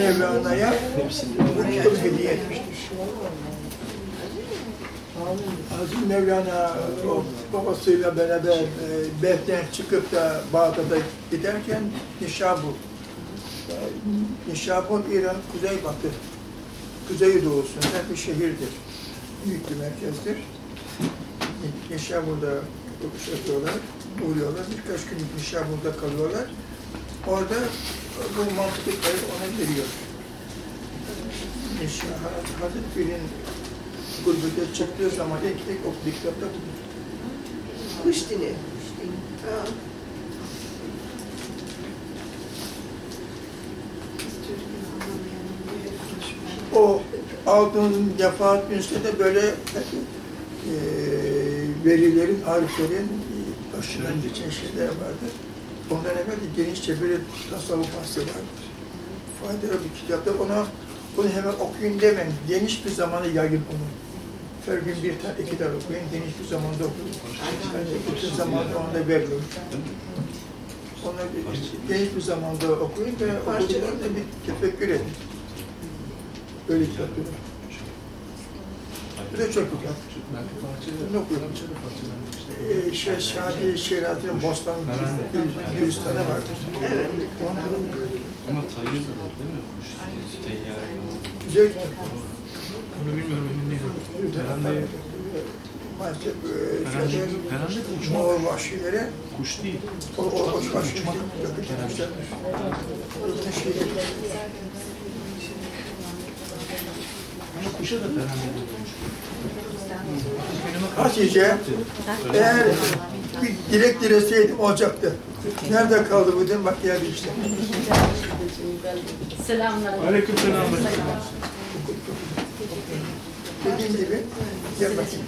Mevlana'ya bu kitabı hediye etmiştir. Hazreti Mevlana o babasıyla beraber e, Behten çıkıp da Bağdat'a giderken Nişabur. Nişabur İran kuzeybatı, kuzeydoğusunda bir şehirdir. Büyük bir merkezdir. Nişabur'da şey yapıyorlar, uğruyorlar. Birkaç gün Nişabur'da kalıyorlar. Orada bu mantıkları ona. Nişabur, Hazreti Pir'in gurbete çıktığı zaman ilk ilk kitap da budur. Kuş dili. Ha. O aldığın defaat üstünde böyle e, velilerin, ariflerin başından geçen şeyler vardır. Ondan evvel genişçe böyle tasavvuf bahsi vardır. Faydalı bir kitapta ona bunu hemen okuyun demem. Geniş bir zamana yayın onu. Her gün bir tane, iki tane okuyun, geniş bir zamanda okuyun. Yani bütün zamanda onu da veriyorum. Onu geniş bir zamanda okuyun ve okuduğunda bir tefekkür edin. Böyle kitaplar. Bu da çok güzel. Ne okuyorum? Ee, şey, Şadi Şiraz'ın Bostan Gülistan'ı vardır. Evet. Ama tayyip değil mi? Kitap. Onu bilmiyorum emin değilim. Herhalde, Maalesef şeyler, de o vahşilere Kuş değil. o, o, o vahşilere yok etmişler. Orada şey, Ama kuşa da dokunmuş. Hatice, eğer bir dilek dileseydim olacaktı. Nerede kaldı bu dedim, bak geldi işte. Selamlar. Aleyküm selam. Dediğim gibi, gel bakayım.